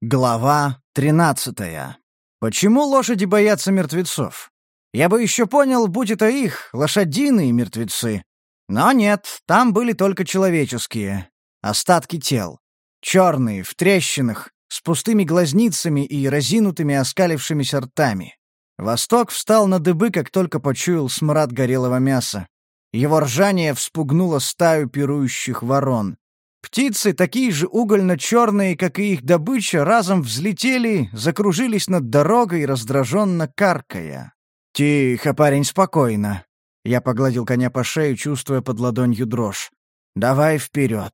Глава тринадцатая. Почему лошади боятся мертвецов? Я бы еще понял, будь это их, лошадиные мертвецы. Но нет, там были только человеческие. Остатки тел. Черные, в трещинах, с пустыми глазницами и разинутыми оскалившимися ртами. Восток встал на дыбы, как только почуял смрад горелого мяса. Его ржание вспугнуло стаю пирующих ворон. Птицы, такие же угольно-черные, как и их добыча, разом взлетели, закружились над дорогой, раздраженно каркая. «Тихо, парень, спокойно». Я погладил коня по шее, чувствуя под ладонью дрожь. «Давай вперед.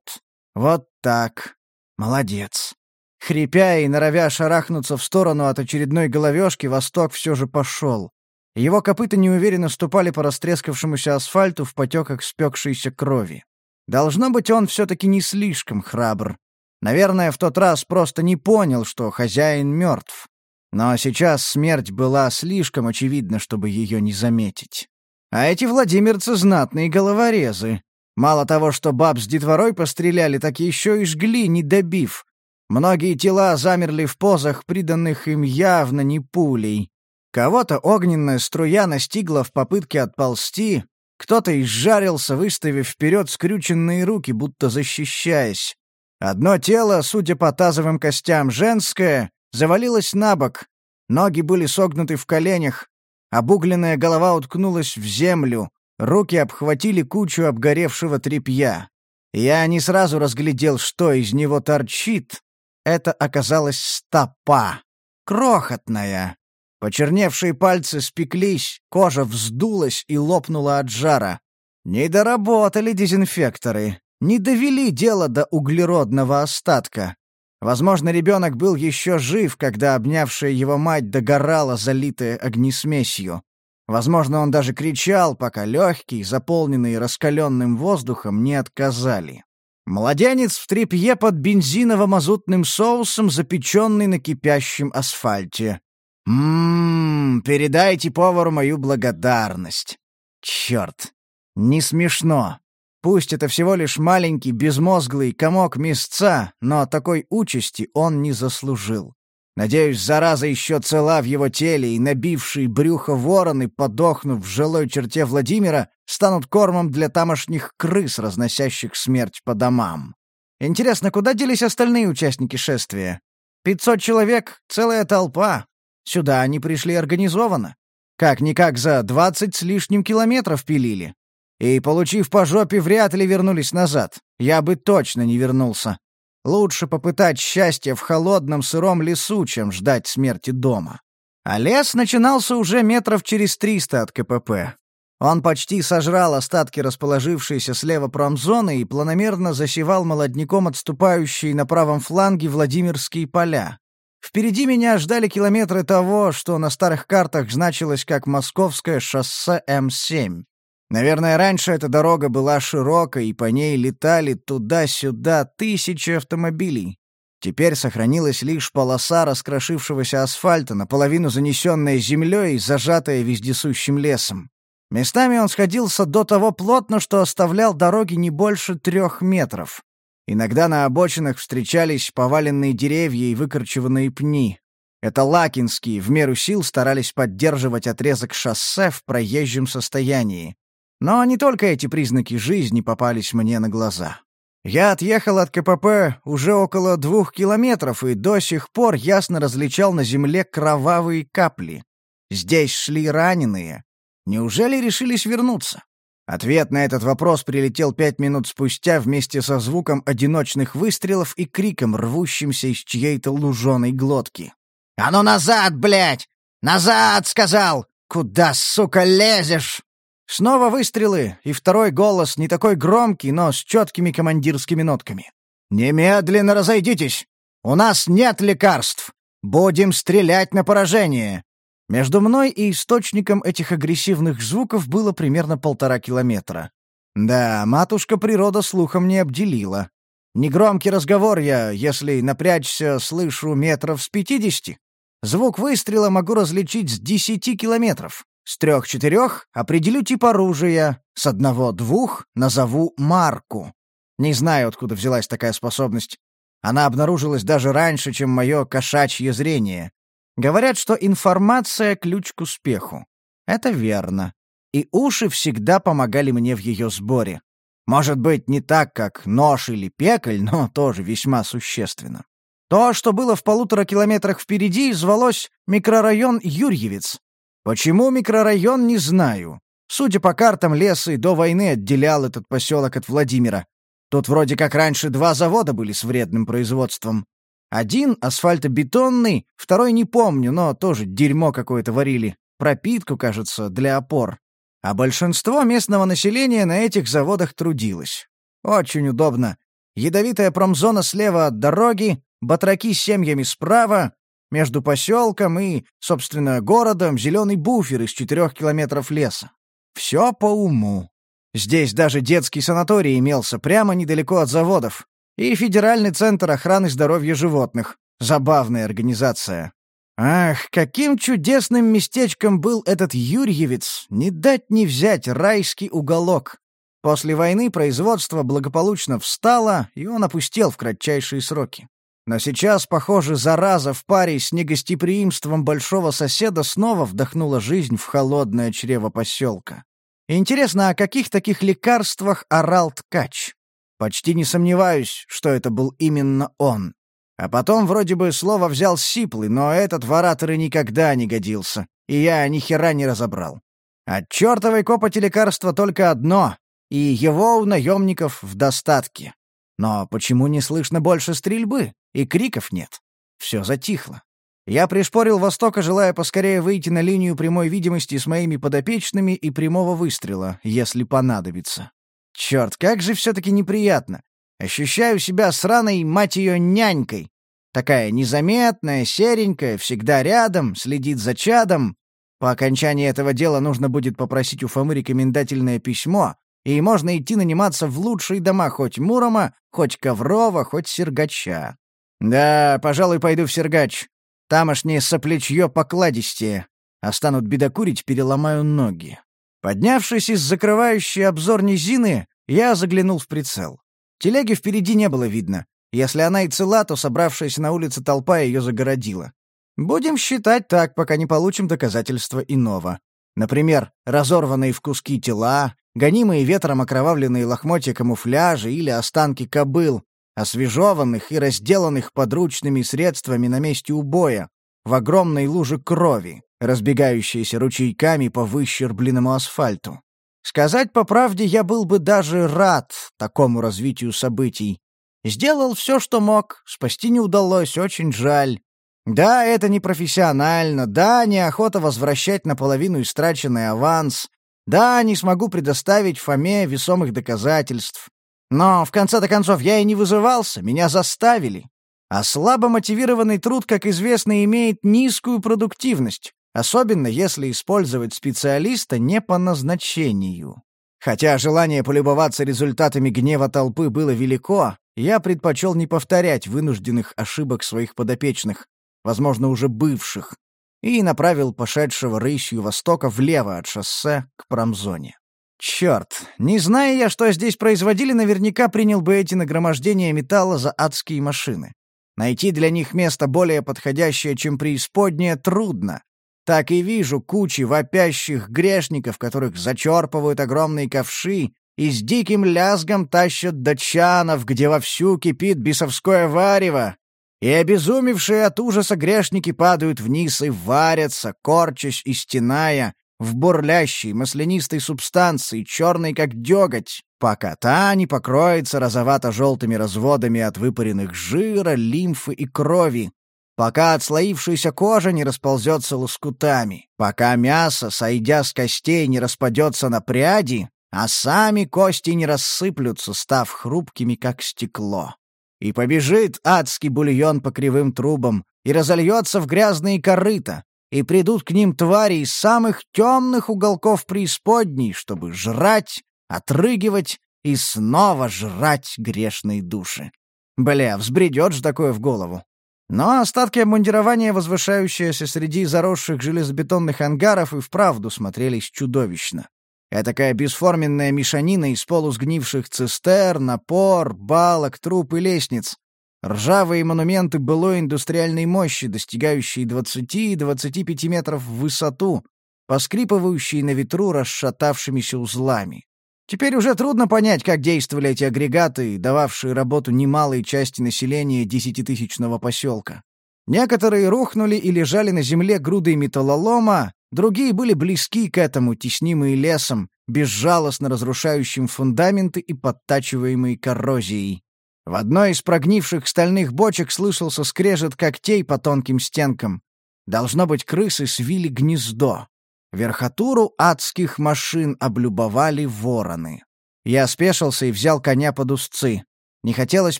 Вот так. Молодец». Хрипя и норовя шарахнуться в сторону от очередной головешки, Восток все же пошел. Его копыта неуверенно ступали по растрескавшемуся асфальту в потеках спекшейся крови. Должно быть, он все-таки не слишком храбр. Наверное, в тот раз просто не понял, что хозяин мертв. Но сейчас смерть была слишком очевидна, чтобы ее не заметить. А эти владимирцы знатные головорезы. Мало того, что баб с детворой постреляли, так еще и жгли, не добив. Многие тела замерли в позах, приданных им явно не пулей. Кого-то огненная струя настигла в попытке отползти, кто-то изжарился, выставив вперед скрюченные руки, будто защищаясь. Одно тело, судя по тазовым костям, женское, завалилось на бок. Ноги были согнуты в коленях, обугленная голова уткнулась в землю, руки обхватили кучу обгоревшего тряпья. Я не сразу разглядел, что из него торчит. Это оказалась стопа. Крохотная, Почерневшие пальцы спеклись, кожа вздулась и лопнула от жара. Не доработали дезинфекторы, не довели дело до углеродного остатка. Возможно, ребенок был еще жив, когда обнявшая его мать догорала, залитая огнесмесью. Возможно, он даже кричал, пока легкие, заполненные раскаленным воздухом, не отказали. Младенец в тряпье под бензиново-мазутным соусом, запеченный на кипящем асфальте. «Ммм, передайте повару мою благодарность. Черт, не смешно. Пусть это всего лишь маленький безмозглый комок мясца, но такой участи он не заслужил. Надеюсь, зараза еще цела в его теле, и набившие брюхо вороны, подохнув в жилой черте Владимира, станут кормом для тамошних крыс, разносящих смерть по домам. Интересно, куда делись остальные участники шествия? Пятьсот человек — целая толпа, Сюда они пришли организованно. Как-никак за двадцать с лишним километров пилили. И, получив по жопе, вряд ли вернулись назад. Я бы точно не вернулся. Лучше попытать счастье в холодном сыром лесу, чем ждать смерти дома. А лес начинался уже метров через триста от КПП. Он почти сожрал остатки расположившейся слева промзоны и планомерно засевал молодняком отступающие на правом фланге Владимирские поля. Впереди меня ждали километры того, что на старых картах значилось как Московское шоссе М7. Наверное, раньше эта дорога была широкой, и по ней летали туда-сюда тысячи автомобилей. Теперь сохранилась лишь полоса раскрошившегося асфальта, наполовину занесенная землей и зажатая вездесущим лесом. Местами он сходился до того плотно, что оставлял дороги не больше трех метров. Иногда на обочинах встречались поваленные деревья и выкорчеванные пни. Это лакинские в меру сил старались поддерживать отрезок шоссе в проезжем состоянии. Но не только эти признаки жизни попались мне на глаза. Я отъехал от КПП уже около двух километров и до сих пор ясно различал на земле кровавые капли. Здесь шли раненые. Неужели решились вернуться? Ответ на этот вопрос прилетел пять минут спустя вместе со звуком одиночных выстрелов и криком, рвущимся из чьей-то луженой глотки. «А ну назад, блядь! Назад, сказал! Куда, сука, лезешь?» Снова выстрелы, и второй голос не такой громкий, но с четкими командирскими нотками. «Немедленно разойдитесь! У нас нет лекарств! Будем стрелять на поражение! Между мной и источником этих агрессивных звуков было примерно полтора километра. Да, матушка природа слухом не обделила. Негромкий разговор я, если напрячься, слышу метров с пятидесяти. Звук выстрела могу различить с десяти километров. С трех-четырех определю тип оружия, с одного-двух назову марку. Не знаю, откуда взялась такая способность. Она обнаружилась даже раньше, чем мое кошачье зрение. Говорят, что информация — ключ к успеху. Это верно. И уши всегда помогали мне в ее сборе. Может быть, не так, как нож или пекль, но тоже весьма существенно. То, что было в полутора километрах впереди, звалось микрорайон Юрьевец. Почему микрорайон, не знаю. Судя по картам, лес и до войны отделял этот поселок от Владимира. Тут вроде как раньше два завода были с вредным производством. Один асфальтобетонный, второй не помню, но тоже дерьмо какое-то варили. Пропитку, кажется, для опор. А большинство местного населения на этих заводах трудилось. Очень удобно. Ядовитая промзона слева от дороги, батраки с семьями справа, между поселком и, собственно, городом зеленый буфер из четырех километров леса. Все по уму. Здесь даже детский санаторий имелся прямо недалеко от заводов. И Федеральный центр охраны здоровья животных. Забавная организация. Ах, каким чудесным местечком был этот Юрьевец, не дать не взять райский уголок. После войны производство благополучно встало, и он опустел в кратчайшие сроки. Но сейчас, похоже, зараза в паре с негостеприимством большого соседа снова вдохнула жизнь в холодное чрево поселка. Интересно, о каких таких лекарствах орал ткач? Почти не сомневаюсь, что это был именно он. А потом вроде бы слово взял сиплый, но этот в ораторы никогда не годился, и я ни хера не разобрал. От чертовой копоти лекарства только одно, и его у наемников в достатке. Но почему не слышно больше стрельбы? и криков нет. Все затихло. Я пришпорил Востока, желая поскорее выйти на линию прямой видимости с моими подопечными и прямого выстрела, если понадобится. Черт, как же все-таки неприятно. Ощущаю себя сраной, мать ее, нянькой. Такая незаметная, серенькая, всегда рядом, следит за чадом. По окончании этого дела нужно будет попросить у Фомы рекомендательное письмо, и можно идти наниматься в лучшие дома хоть Мурома, хоть Коврова, хоть Сергача. «Да, пожалуй, пойду в Сергач. Тамошнее соплечье покладистее. А станут бедокурить, переломаю ноги». Поднявшись из закрывающей обзор низины, я заглянул в прицел. Телеги впереди не было видно. Если она и цела, то собравшаяся на улице толпа ее загородила. Будем считать так, пока не получим доказательства иного. Например, разорванные в куски тела, гонимые ветром окровавленные лохмотья камуфляжа или останки кобыл, освежеванных и разделанных подручными средствами на месте убоя, в огромной луже крови, разбегающейся ручейками по выщербленному асфальту. Сказать по правде, я был бы даже рад такому развитию событий. Сделал все, что мог, спасти не удалось, очень жаль. Да, это не профессионально, да, неохота возвращать наполовину истраченный аванс, да, не смогу предоставить Фоме весомых доказательств. Но, в конце-то концов, я и не вызывался, меня заставили. А слабо мотивированный труд, как известно, имеет низкую продуктивность, особенно если использовать специалиста не по назначению. Хотя желание полюбоваться результатами гнева толпы было велико, я предпочел не повторять вынужденных ошибок своих подопечных, возможно, уже бывших, и направил пошедшего рысью востока влево от шоссе к промзоне. Черт, не зная я, что здесь производили, наверняка принял бы эти нагромождения металла за адские машины. Найти для них место более подходящее, чем преисподнее, трудно. Так и вижу кучи вопящих грешников, которых зачерпывают огромные ковши и с диким лязгом тащат до чанов, где вовсю кипит бесовское варево. И обезумевшие от ужаса грешники падают вниз и варятся, корчась и стеная, в бурлящей маслянистой субстанции, черной как деготь, пока та не покроется розовато-желтыми разводами от выпаренных жира, лимфы и крови, пока отслоившаяся кожа не расползется лоскутами, пока мясо, сойдя с костей, не распадется на пряди, а сами кости не рассыплются, став хрупкими, как стекло. И побежит адский бульон по кривым трубам, и разольется в грязные корыта, и придут к ним твари из самых темных уголков преисподней, чтобы жрать, отрыгивать и снова жрать грешные души. Бля, взбредет же такое в голову. Но остатки обмундирования, возвышающиеся среди заросших железобетонных ангаров, и вправду смотрелись чудовищно. Этакая бесформенная мешанина из полусгнивших цистерн, опор, балок, труб и лестниц. Ржавые монументы былой индустриальной мощи, достигающие 20-25 метров в высоту, поскрипывающие на ветру расшатавшимися узлами. Теперь уже трудно понять, как действовали эти агрегаты, дававшие работу немалой части населения десятитысячного поселка. Некоторые рухнули и лежали на земле грудой металлолома, другие были близки к этому, теснимые лесом, безжалостно разрушающим фундаменты и подтачиваемые коррозией. В одной из прогнивших стальных бочек слышался скрежет когтей по тонким стенкам. Должно быть, крысы свили гнездо. Верхотуру адских машин облюбовали вороны. Я спешился и взял коня под узцы. Не хотелось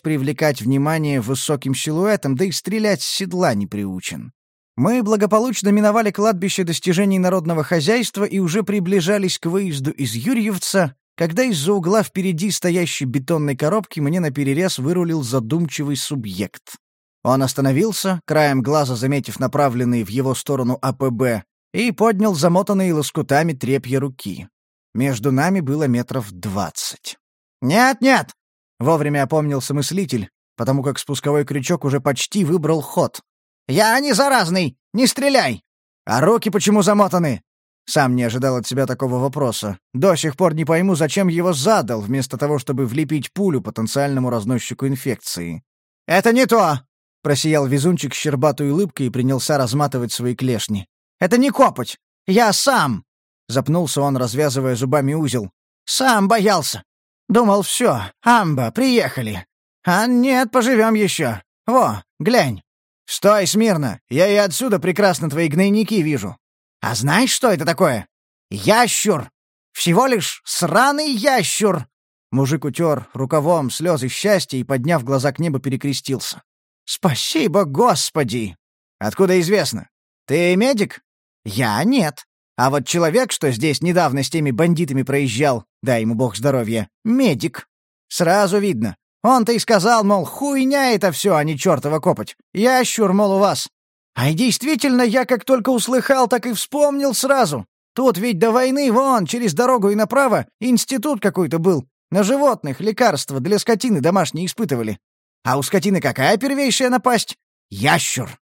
привлекать внимание высоким силуэтом, да и стрелять с седла не приучен. Мы благополучно миновали кладбище достижений народного хозяйства и уже приближались к выезду из Юрьевца, когда из-за угла впереди стоящей бетонной коробки мне наперерез вырулил задумчивый субъект. Он остановился, краем глаза заметив направленные в его сторону АПБ, и поднял замотанные лоскутами трепья руки. Между нами было метров двадцать. «Нет-нет!» — вовремя опомнился мыслитель, потому как спусковой крючок уже почти выбрал ход. «Я не заразный! Не стреляй!» «А руки почему замотаны?» Сам не ожидал от себя такого вопроса. До сих пор не пойму, зачем его задал, вместо того, чтобы влепить пулю потенциальному разносчику инфекции. «Это не то!» — просиял везунчик с щербатой улыбкой и принялся разматывать свои клешни. Это не копоть! Я сам!» Запнулся он, развязывая зубами узел. «Сам боялся! Думал, все, амба, приехали! А нет, поживем еще! Во, глянь!» «Стой смирно! Я и отсюда прекрасно твои гнойники вижу!» «А знаешь, что это такое? Ящур! Всего лишь сраный ящур!» Мужик утер рукавом слезы счастья и, подняв глаза к небу, перекрестился. «Спасибо, Господи!» «Откуда известно? Ты медик?» «Я нет. А вот человек, что здесь недавно с теми бандитами проезжал, дай ему бог здоровья, медик. Сразу видно. Он-то и сказал, мол, хуйня это все, а не чертова копоть. Я щур, мол, у вас. А действительно, я как только услыхал, так и вспомнил сразу. Тут ведь до войны вон, через дорогу и направо, институт какой-то был. На животных лекарства для скотины домашние испытывали. А у скотины какая первейшая напасть? Ящур.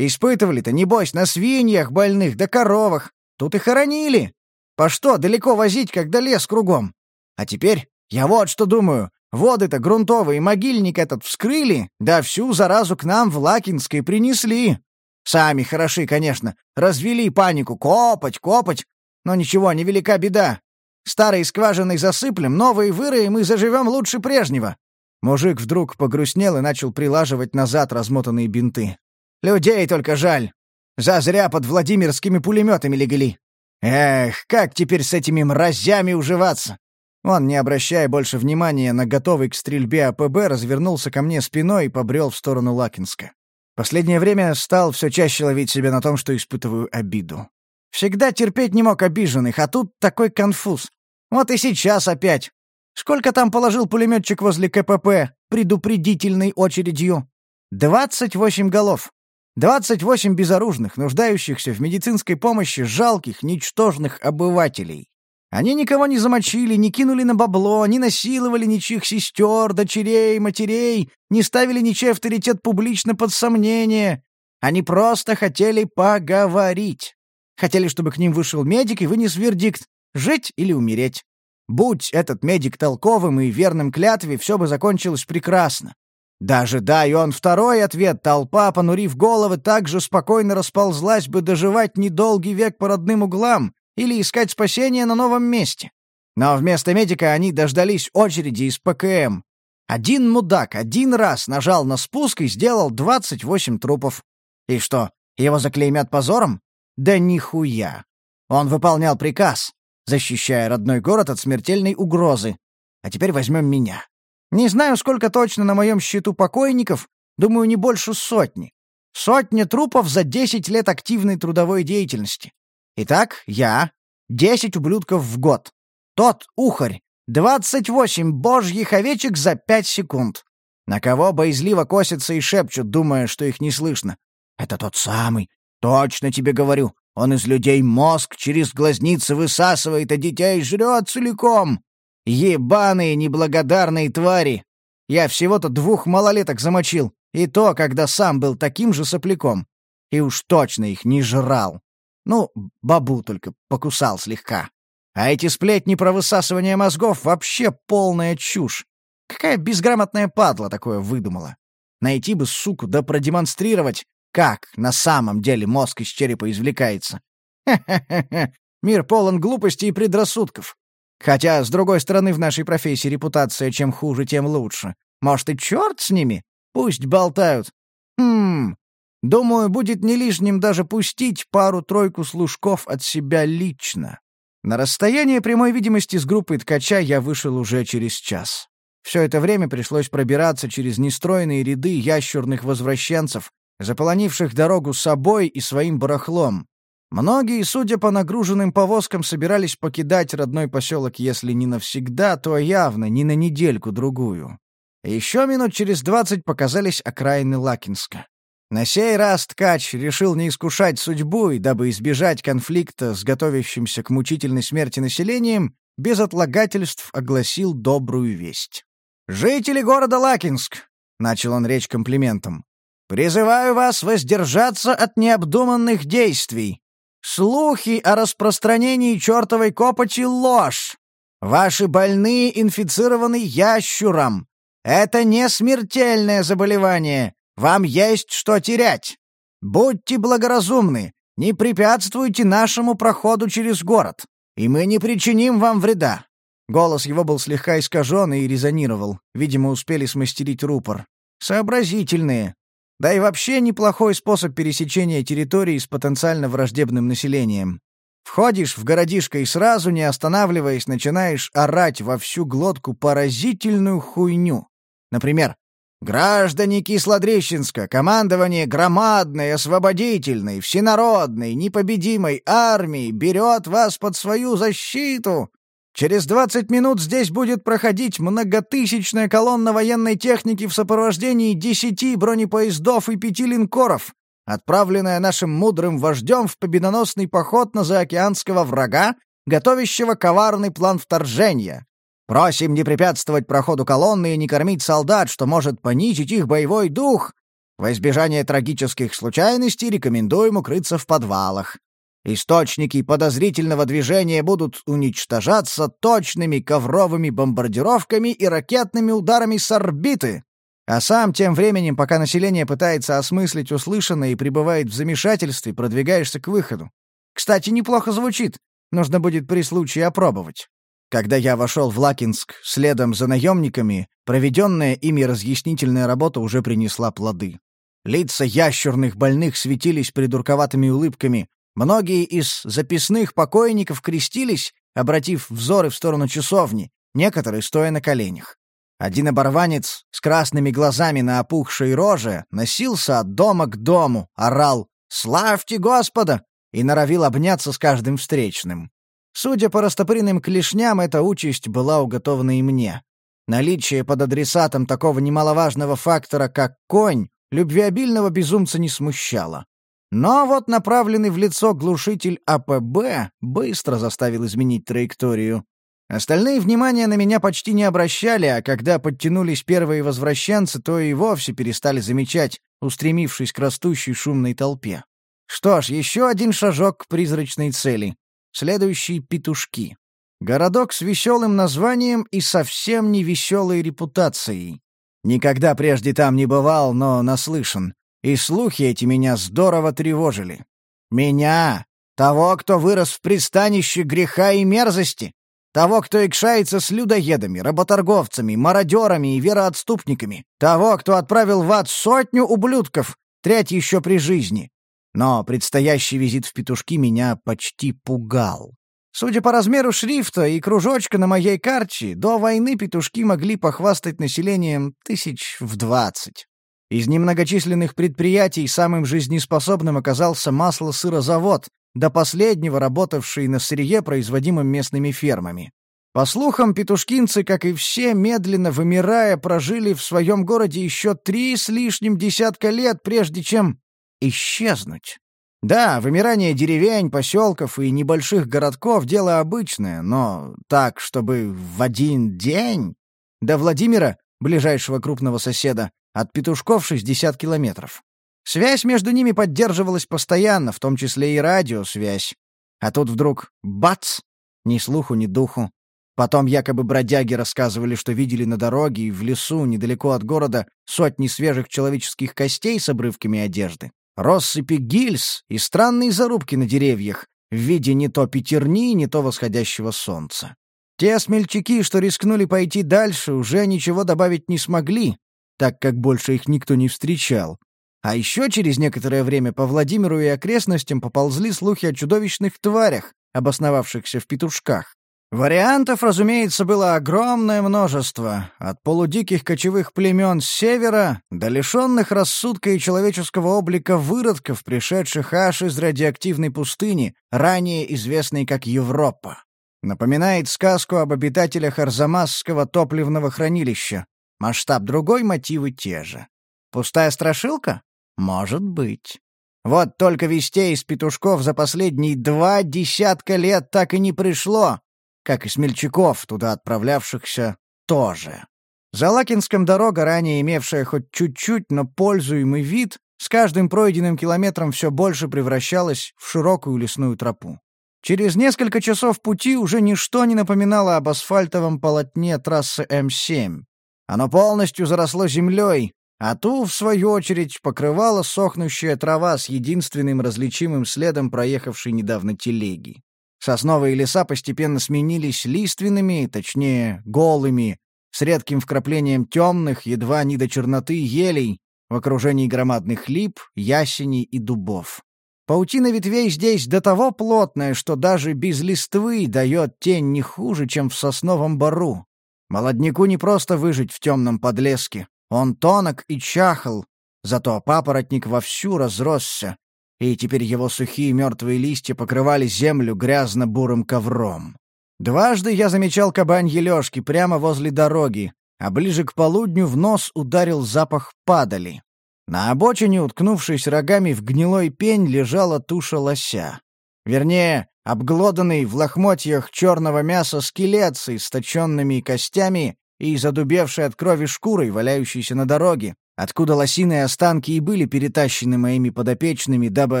Испытывали-то, небось, на свиньях больных да коровах. Тут и хоронили. По что далеко возить, когда лес кругом? А теперь я вот что думаю. Воды-то грунтовые, могильник этот вскрыли, да всю заразу к нам в Лакинской принесли. Сами хороши, конечно. Развели панику. Копать, копать. Но ничего, невелика беда. Старые скважины засыплем, новые выроем и заживем лучше прежнего. Мужик вдруг погрустнел и начал прилаживать назад размотанные бинты. Людей только жаль. Зазря под Владимирскими пулеметами легли. Эх, как теперь с этими мразями уживаться? Он, не обращая больше внимания на готовый к стрельбе АПБ, развернулся ко мне спиной и побрел в сторону Лакинска. Последнее время стал все чаще ловить себя на том, что испытываю обиду. Всегда терпеть не мог обиженных, а тут такой конфуз. Вот и сейчас опять. Сколько там положил пулеметчик возле КПП предупредительной очередью? Двадцать восемь голов. 28 безоружных, нуждающихся в медицинской помощи жалких, ничтожных обывателей. Они никого не замочили, не кинули на бабло, не насиловали ничьих сестер, дочерей, матерей, не ставили ничей авторитет публично под сомнение. Они просто хотели поговорить. Хотели, чтобы к ним вышел медик и вынес вердикт — жить или умереть. Будь этот медик толковым и верным клятве, все бы закончилось прекрасно. Даже дай он второй ответ, толпа, понурив головы, так же спокойно расползлась бы доживать недолгий век по родным углам или искать спасение на новом месте. Но вместо медика они дождались очереди из ПКМ. Один мудак один раз нажал на спуск и сделал 28 трупов. И что, его заклеймят позором? Да нихуя. Он выполнял приказ, защищая родной город от смертельной угрозы. А теперь возьмем меня. Не знаю, сколько точно на моем счету покойников, думаю, не больше сотни. Сотня трупов за десять лет активной трудовой деятельности. Итак, я — десять ублюдков в год. Тот ухарь — двадцать восемь божьих овечек за пять секунд. На кого боязливо косятся и шепчут, думая, что их не слышно. Это тот самый. Точно тебе говорю. Он из людей мозг через глазницы высасывает, а детей жрет целиком. Ебаные неблагодарные твари! Я всего-то двух малолеток замочил. И то, когда сам был таким же сопляком. И уж точно их не жрал. Ну, бабу только покусал слегка. А эти сплетни про высасывание мозгов вообще полная чушь. Какая безграмотная падла такое выдумала. Найти бы суку да продемонстрировать, как на самом деле мозг из черепа извлекается. Хе-хе-хе. Мир полон глупостей и предрассудков. Хотя, с другой стороны, в нашей профессии репутация чем хуже, тем лучше. Может, и черт с ними? Пусть болтают. Хм, думаю, будет не лишним даже пустить пару-тройку служков от себя лично. На расстояние прямой видимости с группой ткача я вышел уже через час. Все это время пришлось пробираться через нестроенные ряды ящурных возвращенцев, заполонивших дорогу собой и своим барахлом. Многие, судя по нагруженным повозкам, собирались покидать родной поселок, если не навсегда, то явно не на недельку-другую. Еще минут через двадцать показались окраины Лакинска. На сей раз ткач решил не искушать судьбу и, дабы избежать конфликта с готовящимся к мучительной смерти населением, без отлагательств огласил добрую весть. «Жители города Лакинск!» — начал он речь комплиментом. «Призываю вас воздержаться от необдуманных действий. Слухи о распространении чертовой копоти — ложь. Ваши больные инфицированы ящуром. Это не смертельное заболевание. Вам есть что терять. Будьте благоразумны, не препятствуйте нашему проходу через город, и мы не причиним вам вреда». Голос его был слегка искажен и резонировал. Видимо, успели смастерить рупор. Сообразительные, да и вообще неплохой способ пересечения территории с потенциально враждебным населением. Входишь в городишко и сразу, не останавливаясь, начинаешь орать во всю глотку поразительную хуйню. Например, «Граждане Кислодрещенска, командование громадной, освободительной, всенародной, непобедимой армии берет вас под свою защиту!» Через 20 минут здесь будет проходить многотысячная колонна военной техники в сопровождении десяти бронепоездов и пяти линкоров, отправленная нашим мудрым вождем в победоносный поход на заокеанского врага, готовящего коварный план вторжения. Просим не препятствовать проходу колонны и не кормить солдат, что может понизить их боевой дух. Во избежание трагических случайностей рекомендуем укрыться в подвалах. Источники подозрительного движения будут уничтожаться точными ковровыми бомбардировками и ракетными ударами с орбиты. А сам тем временем, пока население пытается осмыслить услышанное и пребывает в замешательстве, продвигаешься к выходу. Кстати, неплохо звучит. Нужно будет при случае опробовать. Когда я вошел в Лакинск следом за наемниками, проведенная ими разъяснительная работа уже принесла плоды. Лица ящерных больных светились придурковатыми улыбками, Многие из записных покойников крестились, обратив взоры в сторону часовни, некоторые стоя на коленях. Один оборванец с красными глазами на опухшей роже носился от дома к дому, орал «Славьте Господа!» и норовил обняться с каждым встречным. Судя по растопыренным клешням, эта участь была уготована и мне. Наличие под адресатом такого немаловажного фактора, как конь, любвеобильного безумца не смущало. Но вот направленный в лицо глушитель АПБ быстро заставил изменить траекторию. Остальные внимания на меня почти не обращали, а когда подтянулись первые возвращенцы, то и вовсе перестали замечать, устремившись к растущей шумной толпе. Что ж, еще один шажок к призрачной цели. Следующие петушки. Городок с веселым названием и совсем не веселой репутацией. Никогда прежде там не бывал, но наслышан. И слухи эти меня здорово тревожили. Меня, того, кто вырос в пристанище греха и мерзости, того, кто икшается с людоедами, работорговцами, мародерами и вероотступниками, того, кто отправил в ад сотню ублюдков, треть еще при жизни. Но предстоящий визит в петушки меня почти пугал. Судя по размеру шрифта и кружочка на моей карте, до войны петушки могли похвастать населением тысяч в двадцать. Из немногочисленных предприятий самым жизнеспособным оказался масло-сырозавод, до последнего работавший на сырье, производимом местными фермами. По слухам, петушкинцы, как и все, медленно вымирая, прожили в своем городе еще три с лишним десятка лет, прежде чем исчезнуть. Да, вымирание деревень, поселков и небольших городков — дело обычное, но так, чтобы в один день... До Владимира, ближайшего крупного соседа, от петушков 60 километров. Связь между ними поддерживалась постоянно, в том числе и радиосвязь. А тут вдруг — бац! Ни слуху, ни духу. Потом якобы бродяги рассказывали, что видели на дороге и в лесу недалеко от города сотни свежих человеческих костей с обрывками одежды, россыпи гильз и странные зарубки на деревьях в виде не то пятерни, не то восходящего солнца. Те смельчаки, что рискнули пойти дальше, уже ничего добавить не смогли, так как больше их никто не встречал. А еще через некоторое время по Владимиру и окрестностям поползли слухи о чудовищных тварях, обосновавшихся в петушках. Вариантов, разумеется, было огромное множество, от полудиких кочевых племен с севера до лишенных рассудка и человеческого облика выродков, пришедших аж из радиоактивной пустыни, ранее известной как Европа. Напоминает сказку об обитателях Арзамасского топливного хранилища. Масштаб другой, мотивы те же. Пустая страшилка? Может быть. Вот только вестей из петушков за последние два десятка лет так и не пришло, как и смельчаков, туда отправлявшихся, тоже. За Лакинском дорога, ранее имевшая хоть чуть-чуть, но пользуемый вид, с каждым пройденным километром все больше превращалась в широкую лесную тропу. Через несколько часов пути уже ничто не напоминало об асфальтовом полотне трассы М7. Оно полностью заросло землей, а ту, в свою очередь, покрывала сохнущая трава с единственным различимым следом проехавшей недавно телеги. Сосновые леса постепенно сменились лиственными, точнее, голыми, с редким вкраплением темных, едва не до черноты елей, в окружении громадных лип, ясеней и дубов. Паутина ветвей здесь до того плотная, что даже без листвы дает тень не хуже, чем в сосновом бару. Молодняку не просто выжить в темном подлеске. Он тонок и чахл, зато папоротник вовсю разросся, и теперь его сухие мертвые листья покрывали землю грязно-бурым ковром. Дважды я замечал кабаньи лёжки прямо возле дороги, а ближе к полудню в нос ударил запах падали. На обочине, уткнувшись рогами в гнилой пень, лежала туша лося. Вернее, обглоданный в лохмотьях черного мяса скелет с источенными костями и задубевший от крови шкурой, валяющийся на дороге, откуда лосиные останки и были перетащены моими подопечными, дабы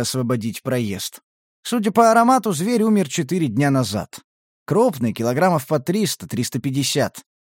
освободить проезд. Судя по аромату, зверь умер четыре дня назад. Крупный, килограммов по 300-350.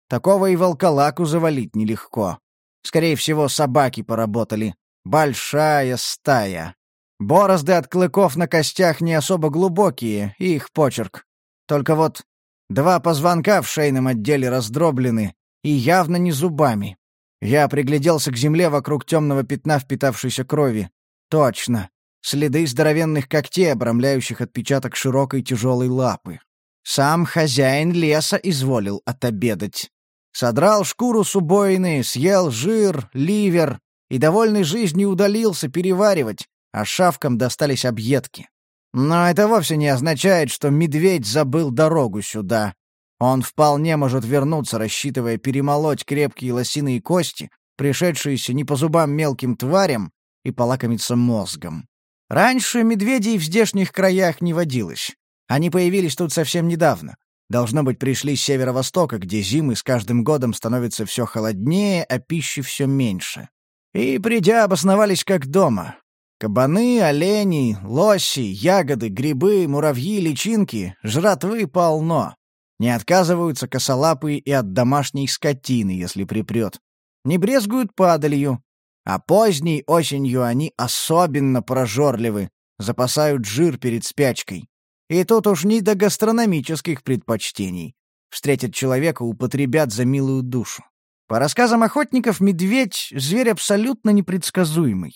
Такого и волколаку завалить нелегко. Скорее всего, собаки поработали. Большая стая. Борозды от клыков на костях не особо глубокие, их почерк. Только вот два позвонка в шейном отделе раздроблены, и явно не зубами. Я пригляделся к земле вокруг темного пятна впитавшейся крови. Точно. Следы здоровенных когтей, обрамляющих отпечаток широкой тяжелой лапы. Сам хозяин леса изволил отобедать. Содрал шкуру с убоины, съел жир, ливер и, довольный жизнью, удалился переваривать, а шавкам достались объедки. Но это вовсе не означает, что медведь забыл дорогу сюда. Он вполне может вернуться, рассчитывая перемолоть крепкие лосиные кости, пришедшиеся не по зубам мелким тварям, и полакомиться мозгом. Раньше медведей в здешних краях не водилось. Они появились тут совсем недавно. Должно быть, пришли с северо-востока, где зимы с каждым годом становятся все холоднее, а пищи все меньше. И, придя, обосновались как дома. Кабаны, олени, лоси, ягоды, грибы, муравьи, личинки — жратвы полно. Не отказываются косолапые и от домашней скотины, если припрет. Не брезгуют падалью. А поздней осенью они особенно прожорливы, запасают жир перед спячкой. И тут уж не до гастрономических предпочтений. Встретят человека, употребят за милую душу. По рассказам охотников, медведь — зверь абсолютно непредсказуемый.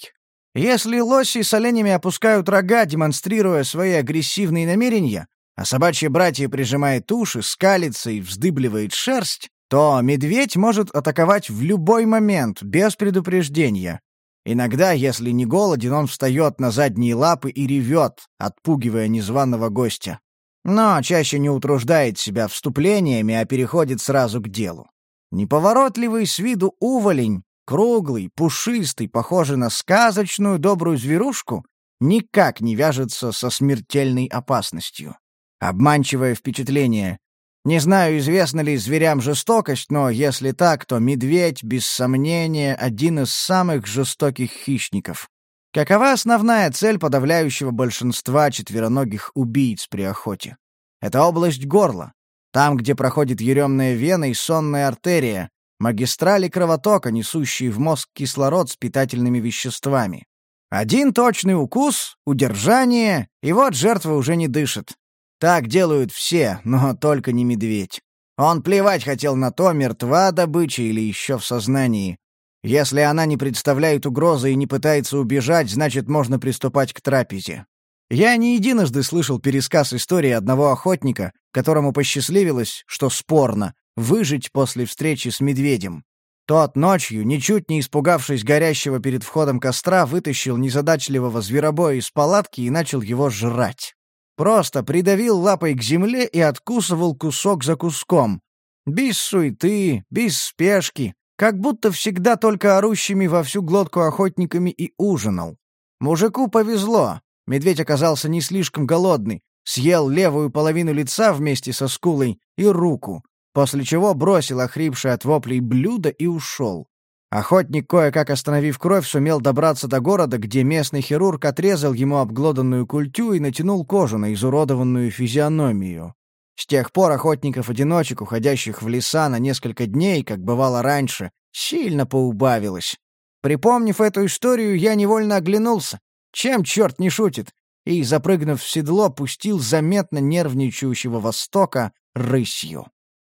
Если лоси с оленями опускают рога, демонстрируя свои агрессивные намерения, а собачье братья прижимает уши, скалится и вздыбливает шерсть, то медведь может атаковать в любой момент, без предупреждения. Иногда, если не голоден, он встает на задние лапы и ревет, отпугивая незваного гостя. Но чаще не утруждает себя вступлениями, а переходит сразу к делу. Неповоротливый с виду уволень, круглый, пушистый, похожий на сказочную добрую зверушку, никак не вяжется со смертельной опасностью. Обманчивое впечатление. Не знаю, известна ли зверям жестокость, но если так, то медведь, без сомнения, один из самых жестоких хищников. Какова основная цель подавляющего большинства четвероногих убийц при охоте? Это область горла. Там, где проходит еремная вена и сонная артерия, магистрали кровотока, несущие в мозг кислород с питательными веществами. Один точный укус, удержание, и вот жертва уже не дышит. Так делают все, но только не медведь. Он плевать хотел на то, мертва добыча или еще в сознании. Если она не представляет угрозы и не пытается убежать, значит, можно приступать к трапезе. Я не единожды слышал пересказ истории одного охотника, которому посчастливилось, что спорно, выжить после встречи с медведем. Тот ночью, ничуть не испугавшись горящего перед входом костра, вытащил незадачливого зверобоя из палатки и начал его жрать. Просто придавил лапой к земле и откусывал кусок за куском. Без суеты, без спешки, как будто всегда только орущими во всю глотку охотниками и ужинал. Мужику повезло. Медведь оказался не слишком голодный, съел левую половину лица вместе со скулой и руку, после чего бросил охрипшее от воплей блюдо и ушел. Охотник, кое-как остановив кровь, сумел добраться до города, где местный хирург отрезал ему обглоданную культю и натянул кожу на изуродованную физиономию. С тех пор охотников-одиночек, уходящих в леса на несколько дней, как бывало раньше, сильно поубавилось. Припомнив эту историю, я невольно оглянулся. Чем черт не шутит? И, запрыгнув в седло, пустил заметно нервничающего Востока рысью.